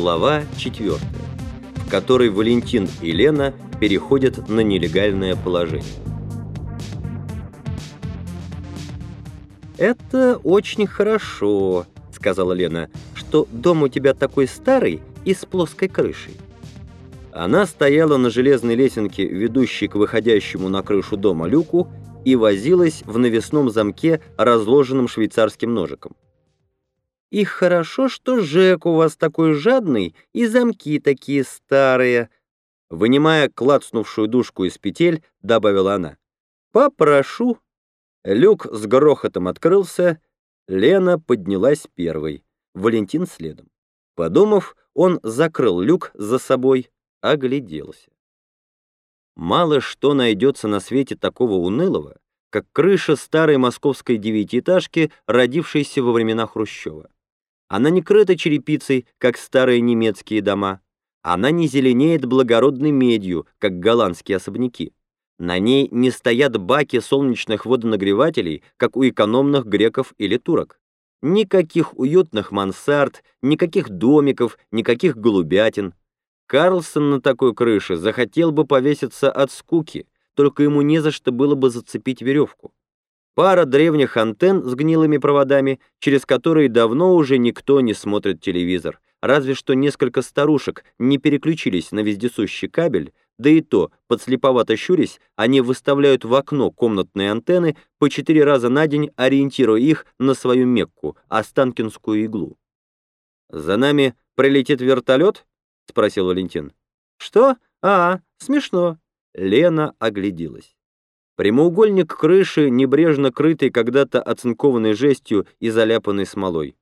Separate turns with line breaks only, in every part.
Глава 4, в которой Валентин и Лена переходят на нелегальное положение. «Это очень хорошо», — сказала Лена, «что дом у тебя такой старый и с плоской крышей». Она стояла на железной лесенке, ведущей к выходящему на крышу дома люку, и возилась в навесном замке, разложенным швейцарским ножиком. «И хорошо, что Жек у вас такой жадный, и замки такие старые», вынимая клацнувшую дужку из петель, добавила она. «Попрошу». Люк с грохотом открылся, Лена поднялась первой, Валентин следом. Подумав, он закрыл люк за собой, огляделся. Мало что найдется на свете такого унылого, как крыша старой московской девятиэтажки, родившейся во времена Хрущева. Она не крыта черепицей, как старые немецкие дома. Она не зеленеет благородной медью, как голландские особняки. На ней не стоят баки солнечных водонагревателей, как у экономных греков или турок. Никаких уютных мансард, никаких домиков, никаких голубятин. Карлсон на такой крыше захотел бы повеситься от скуки, только ему не за что было бы зацепить веревку. Пара древних антенн с гнилыми проводами, через которые давно уже никто не смотрит телевизор, разве что несколько старушек не переключились на вездесущий кабель, да и то, подслеповато щурясь, они выставляют в окно комнатные антенны по четыре раза на день, ориентируя их на свою Мекку, Останкинскую иглу. «За нами прилетит вертолет?» — спросил Валентин. «Что? А, смешно». Лена огляделась. Прямоугольник крыши, небрежно крытый когда-то оцинкованной жестью и заляпанной смолой.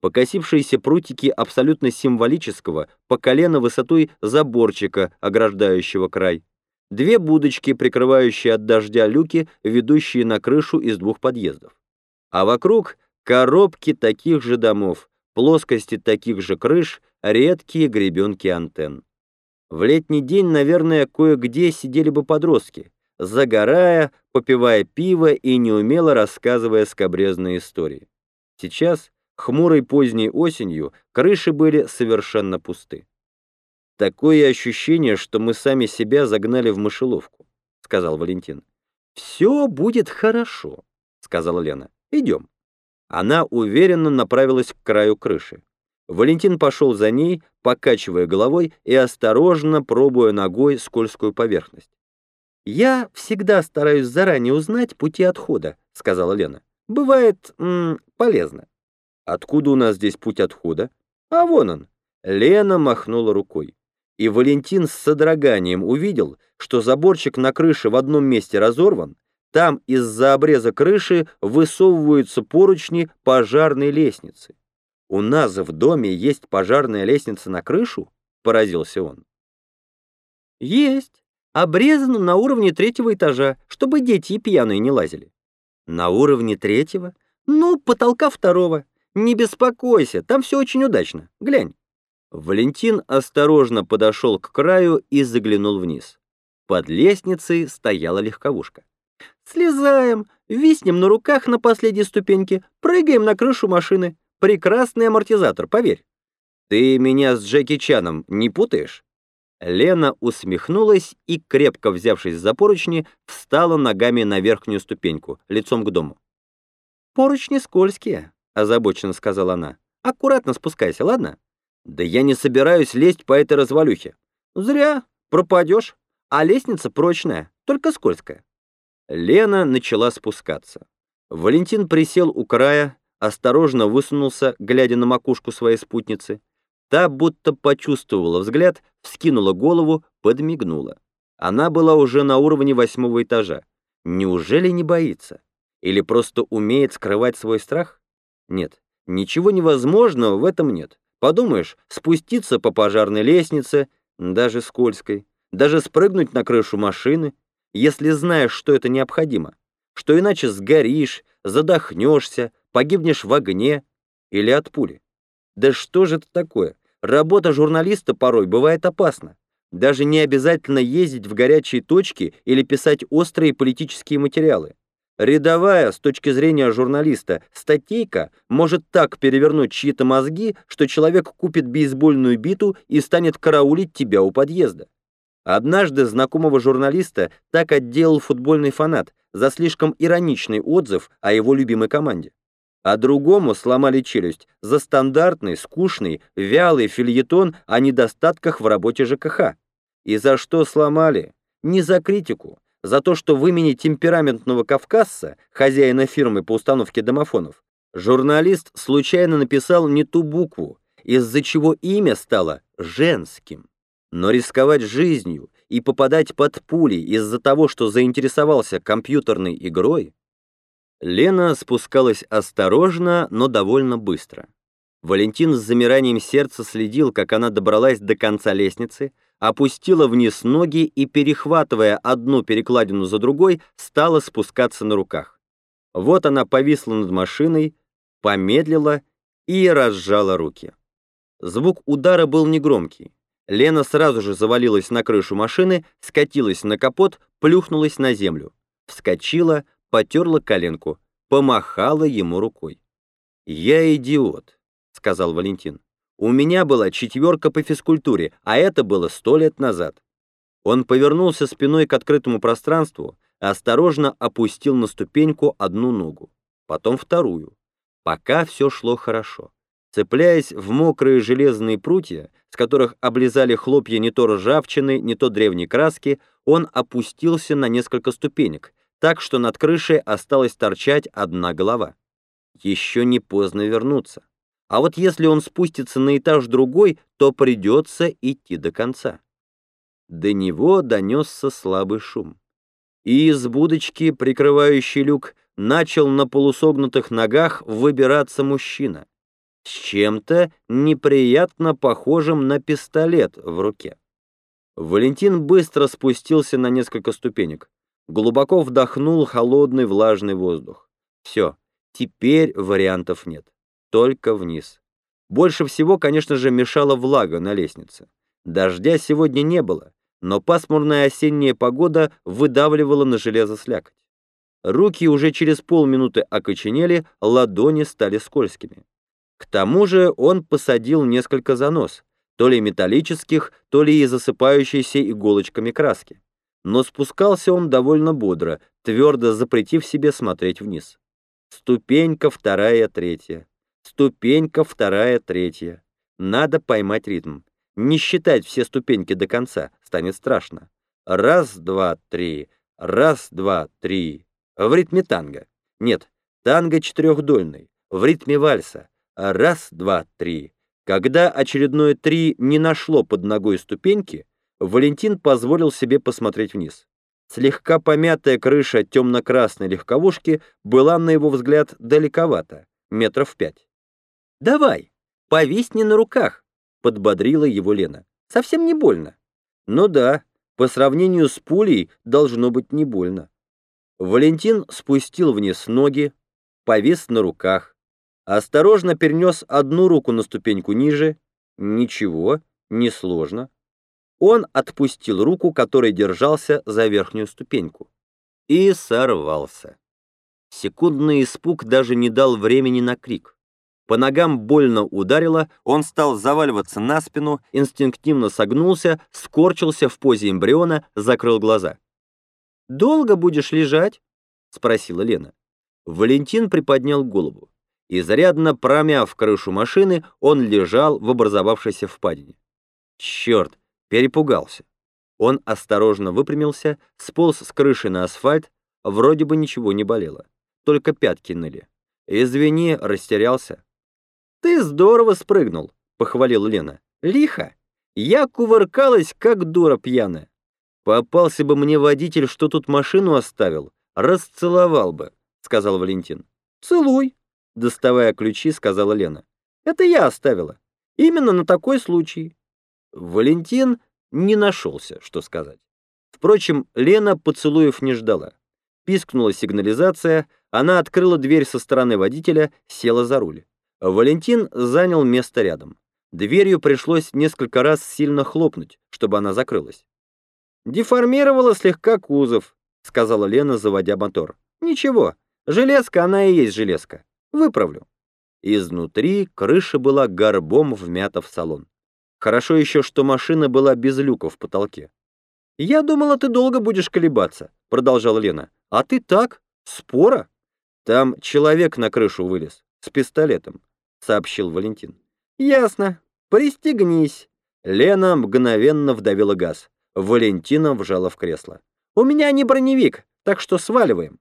Покосившиеся прутики абсолютно символического, по колено высотой заборчика, ограждающего край. Две будочки, прикрывающие от дождя люки, ведущие на крышу из двух подъездов. А вокруг коробки таких же домов, плоскости таких же крыш, редкие гребенки антенн. В летний день, наверное, кое-где сидели бы подростки, загорая, попивая пиво и неумело рассказывая скобрезные истории. Сейчас, хмурой поздней осенью, крыши были совершенно пусты. «Такое ощущение, что мы сами себя загнали в мышеловку», — сказал Валентин. «Все будет хорошо», — сказала Лена. «Идем». Она уверенно направилась к краю крыши. Валентин пошел за ней, покачивая головой и осторожно пробуя ногой скользкую поверхность. «Я всегда стараюсь заранее узнать пути отхода», — сказала Лена. «Бывает м -м, полезно». «Откуда у нас здесь путь отхода?» «А вон он». Лена махнула рукой. И Валентин с содроганием увидел, что заборчик на крыше в одном месте разорван, там из-за обреза крыши высовываются поручни пожарной лестницы. «У нас в доме есть пожарная лестница на крышу?» — поразился он. «Есть. Обрезана на уровне третьего этажа, чтобы дети и пьяные не лазили». «На уровне третьего? Ну, потолка второго. Не беспокойся, там все очень удачно. Глянь». Валентин осторожно подошел к краю и заглянул вниз. Под лестницей стояла легковушка. Слезаем, виснем на руках на последней ступеньке, прыгаем на крышу машины. Прекрасный амортизатор, поверь. Ты меня с Джеки Чаном не путаешь? Лена усмехнулась и, крепко взявшись за поручни, встала ногами на верхнюю ступеньку, лицом к дому. «Поручни скользкие», — озабоченно сказала она. «Аккуратно спускайся, ладно?» «Да я не собираюсь лезть по этой развалюхе». «Зря, пропадешь. А лестница прочная, только скользкая». Лена начала спускаться. Валентин присел у края, осторожно высунулся, глядя на макушку своей спутницы. Та будто почувствовала взгляд, вскинула голову, подмигнула. Она была уже на уровне восьмого этажа. Неужели не боится? Или просто умеет скрывать свой страх? Нет, ничего невозможного в этом нет. Подумаешь, спуститься по пожарной лестнице, даже скользкой, даже спрыгнуть на крышу машины — если знаешь, что это необходимо, что иначе сгоришь, задохнешься, погибнешь в огне или от пули. Да что же это такое? Работа журналиста порой бывает опасна. Даже не обязательно ездить в горячие точки или писать острые политические материалы. Рядовая, с точки зрения журналиста, статейка может так перевернуть чьи-то мозги, что человек купит бейсбольную биту и станет караулить тебя у подъезда. Однажды знакомого журналиста так отделал футбольный фанат за слишком ироничный отзыв о его любимой команде. А другому сломали челюсть за стандартный, скучный, вялый фильетон о недостатках в работе ЖКХ. И за что сломали? Не за критику, за то, что в имени темпераментного кавказца, хозяина фирмы по установке домофонов, журналист случайно написал не ту букву, из-за чего имя стало женским. Но рисковать жизнью и попадать под пули из-за того, что заинтересовался компьютерной игрой, Лена спускалась осторожно, но довольно быстро. Валентин с замиранием сердца следил, как она добралась до конца лестницы, опустила вниз ноги и, перехватывая одну перекладину за другой, стала спускаться на руках. Вот она повисла над машиной, помедлила и разжала руки. Звук удара был негромкий. Лена сразу же завалилась на крышу машины, скатилась на капот, плюхнулась на землю. Вскочила, потерла коленку, помахала ему рукой. «Я идиот», — сказал Валентин. У меня была четверка по физкультуре, а это было сто лет назад. Он повернулся спиной к открытому пространству, осторожно опустил на ступеньку одну ногу, потом вторую. Пока все шло хорошо. Цепляясь в мокрые железные прутья, с которых облизали хлопья не то ржавчины, не то древней краски, он опустился на несколько ступенек, так что над крышей осталась торчать одна голова. Еще не поздно вернуться. А вот если он спустится на этаж другой, то придется идти до конца. До него донесся слабый шум. И из будочки, прикрывающей люк, начал на полусогнутых ногах выбираться мужчина с чем-то неприятно похожим на пистолет в руке. Валентин быстро спустился на несколько ступенек, глубоко вдохнул холодный влажный воздух. Все, теперь вариантов нет только вниз. Больше всего, конечно же, мешала влага на лестнице. Дождя сегодня не было, но пасмурная осенняя погода выдавливала на железо слякоть. Руки уже через полминуты окоченели, ладони стали скользкими. К тому же он посадил несколько занос, то ли металлических, то ли и засыпающейся иголочками краски. Но спускался он довольно бодро, твердо запретив себе смотреть вниз. Ступенька вторая, третья. Ступенька вторая, третья. Надо поймать ритм. Не считать все ступеньки до конца, станет страшно. Раз, два, три. Раз, два, три. В ритме танго. Нет, танго четырехдольный. В ритме вальса. Раз, два, три. Когда очередное три не нашло под ногой ступеньки, Валентин позволил себе посмотреть вниз. Слегка помятая крыша темно-красной легковушки была, на его взгляд, далековато, метров пять. «Давай, повисни на руках», — подбодрила его Лена. «Совсем не больно». «Ну да, по сравнению с пулей должно быть не больно». Валентин спустил вниз ноги, повис на руках, осторожно перенес одну руку на ступеньку ниже. Ничего, не сложно. Он отпустил руку, которой держался за верхнюю ступеньку, и сорвался. Секундный испуг даже не дал времени на крик. По ногам больно ударило, он стал заваливаться на спину, инстинктивно согнулся, скорчился в позе эмбриона, закрыл глаза. «Долго будешь лежать?» — спросила Лена. Валентин приподнял голову. Изрядно промяв крышу машины, он лежал в образовавшейся впадине. Черт, перепугался. Он осторожно выпрямился, сполз с крыши на асфальт, вроде бы ничего не болело, только пятки ныли. «Извини, растерялся». «Ты здорово спрыгнул», — похвалил Лена. «Лихо. Я кувыркалась, как дура пьяная. Попался бы мне водитель, что тут машину оставил, расцеловал бы», — сказал Валентин. «Целуй», — доставая ключи, сказала Лена. «Это я оставила. Именно на такой случай». Валентин не нашелся, что сказать. Впрочем, Лена поцелуев не ждала. Пискнула сигнализация, она открыла дверь со стороны водителя, села за руль. Валентин занял место рядом. Дверью пришлось несколько раз сильно хлопнуть, чтобы она закрылась. «Деформировала слегка кузов», — сказала Лена, заводя мотор. Ничего, железка она и есть железка. Выправлю. Изнутри крыша была горбом вмята в салон. Хорошо еще, что машина была без люка в потолке. «Я думала, ты долго будешь колебаться», — продолжала Лена. «А ты так? Спора?» «Там человек на крышу вылез, с пистолетом», — сообщил Валентин. «Ясно. Пристегнись». Лена мгновенно вдавила газ. Валентина вжала в кресло. «У меня не броневик, так что сваливаем».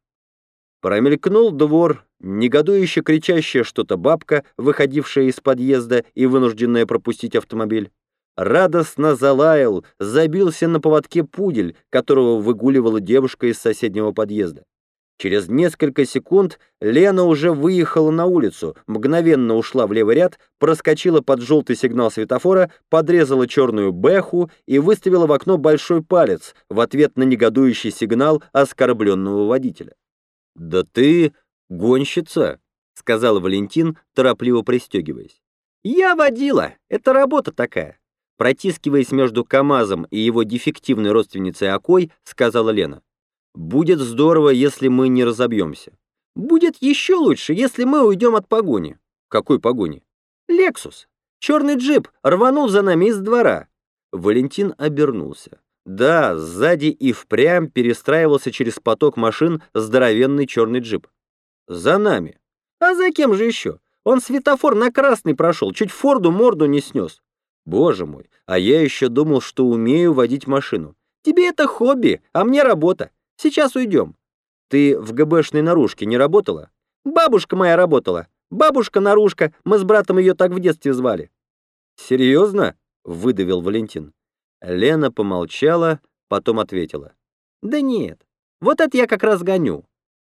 Промелькнул двор, негодующе кричащая что-то бабка, выходившая из подъезда и вынужденная пропустить автомобиль. Радостно залаял, забился на поводке пудель, которого выгуливала девушка из соседнего подъезда. Через несколько секунд Лена уже выехала на улицу, мгновенно ушла в левый ряд, проскочила под желтый сигнал светофора, подрезала черную бэху и выставила в окно большой палец в ответ на негодующий сигнал оскорбленного водителя. «Да ты гонщица», — сказал Валентин, торопливо пристегиваясь. «Я водила, это работа такая». Протискиваясь между КамАЗом и его дефективной родственницей Акой, сказала Лена. «Будет здорово, если мы не разобьемся. Будет еще лучше, если мы уйдем от погони». «Какой погони?» «Лексус. Черный джип рванул за нами из двора». Валентин обернулся. Да, сзади и впрямь перестраивался через поток машин здоровенный черный джип. За нами. А за кем же еще? Он светофор на красный прошел, чуть Форду морду не снес. Боже мой, а я еще думал, что умею водить машину. Тебе это хобби, а мне работа. Сейчас уйдем. Ты в ГБшной наружке не работала? Бабушка моя работала. Бабушка-наружка, мы с братом ее так в детстве звали. Серьезно? Выдавил Валентин. Лена помолчала, потом ответила. Да нет, вот это я как раз гоню.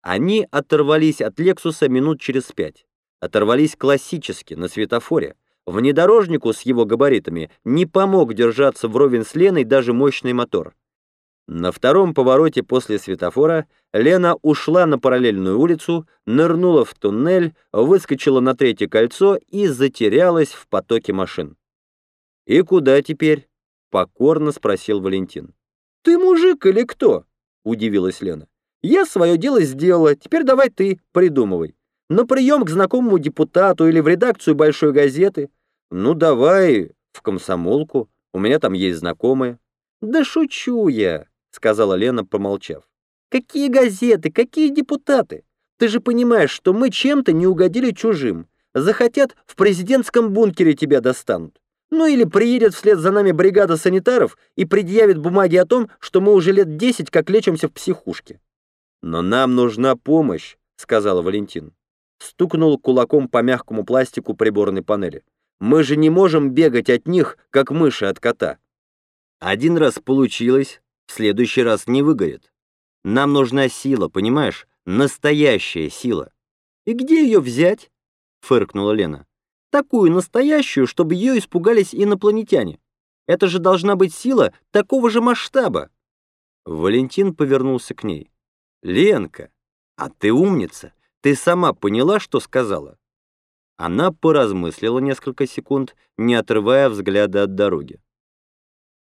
Они оторвались от Лексуса минут через пять. Оторвались классически, на светофоре. Внедорожнику с его габаритами не помог держаться вровень с Леной даже мощный мотор. На втором повороте после светофора Лена ушла на параллельную улицу, нырнула в туннель, выскочила на третье кольцо и затерялась в потоке машин. «И куда теперь?» — покорно спросил Валентин. «Ты мужик или кто?» — удивилась Лена. «Я свое дело сделала, теперь давай ты, придумывай. На прием к знакомому депутату или в редакцию большой газеты. «Ну, давай в комсомолку, у меня там есть знакомые». «Да шучу я», — сказала Лена, помолчав. «Какие газеты, какие депутаты? Ты же понимаешь, что мы чем-то не угодили чужим. Захотят, в президентском бункере тебя достанут. Ну или приедет вслед за нами бригада санитаров и предъявит бумаги о том, что мы уже лет десять как лечимся в психушке». «Но нам нужна помощь», — сказала Валентин. Стукнул кулаком по мягкому пластику приборной панели. Мы же не можем бегать от них, как мыши от кота. Один раз получилось, в следующий раз не выгорит. Нам нужна сила, понимаешь? Настоящая сила. И где ее взять? Фыркнула Лена. Такую настоящую, чтобы ее испугались инопланетяне. Это же должна быть сила такого же масштаба. Валентин повернулся к ней. «Ленка, а ты умница. Ты сама поняла, что сказала?» Она поразмыслила несколько секунд, не отрывая взгляда от дороги.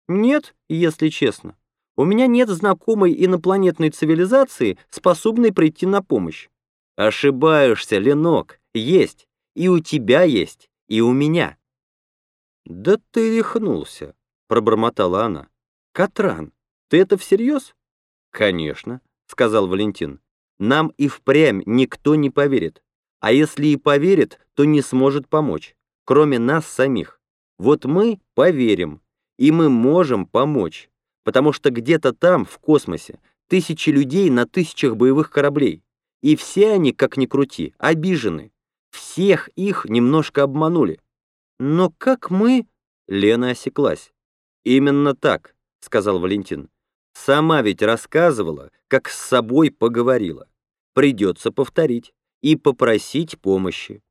«Нет, если честно. У меня нет знакомой инопланетной цивилизации, способной прийти на помощь». «Ошибаешься, Ленок. Есть. И у тебя есть, и у меня». «Да ты рехнулся», — пробормотала она. «Катран, ты это всерьез?» «Конечно», — сказал Валентин. «Нам и впрямь никто не поверит. А если и поверит, то не сможет помочь, кроме нас самих. Вот мы поверим, и мы можем помочь, потому что где-то там, в космосе, тысячи людей на тысячах боевых кораблей, и все они, как ни крути, обижены. Всех их немножко обманули. Но как мы... Лена осеклась. «Именно так», — сказал Валентин. «Сама ведь рассказывала, как с собой поговорила. Придется повторить и попросить помощи.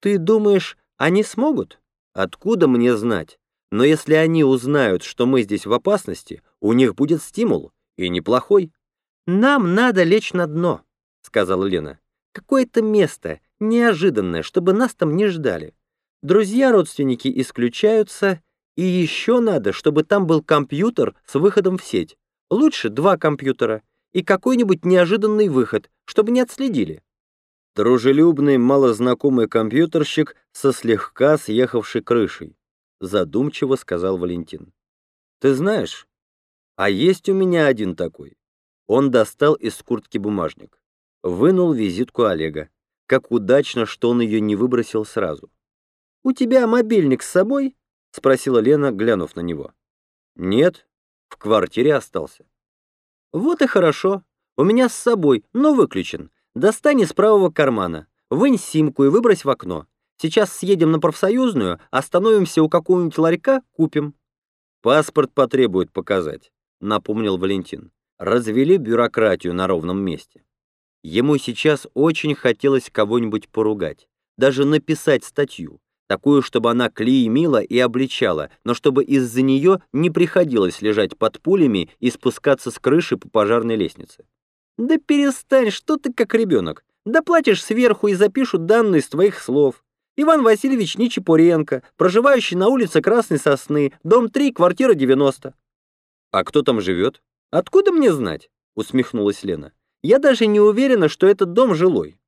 Ты думаешь, они смогут? Откуда мне знать? Но если они узнают, что мы здесь в опасности, у них будет стимул, и неплохой. Нам надо лечь на дно, сказала Лена. Какое-то место, неожиданное, чтобы нас там не ждали. Друзья-родственники исключаются, и еще надо, чтобы там был компьютер с выходом в сеть. Лучше два компьютера. и какой-нибудь неожиданный выход, чтобы не отследили. Дружелюбный, малознакомый компьютерщик со слегка съехавшей крышей, задумчиво сказал Валентин. Ты знаешь, а есть у меня один такой. Он достал из куртки бумажник, вынул визитку Олега. Как удачно, что он ее не выбросил сразу. «У тебя мобильник с собой?» — спросила Лена, глянув на него. «Нет, в квартире остался». «Вот и хорошо. У меня с собой, но выключен. Достань из правого кармана, вынь симку и выбрось в окно. Сейчас съедем на профсоюзную, остановимся у какого-нибудь ларька, купим». «Паспорт потребует показать», — напомнил Валентин. «Развели бюрократию на ровном месте». Ему сейчас очень хотелось кого-нибудь поругать, даже написать статью, такую, чтобы она клеймила и обличала, но чтобы из-за нее не приходилось лежать под пулями и спускаться с крыши по пожарной лестнице. «Да перестань, что ты как ребенок. Доплатишь сверху и запишут данные из твоих слов. Иван Васильевич Ничепуренко, проживающий на улице Красной Сосны, дом 3, квартира 90». «А кто там живет?» «Откуда мне знать?» — усмехнулась Лена. «Я даже не уверена, что этот дом жилой.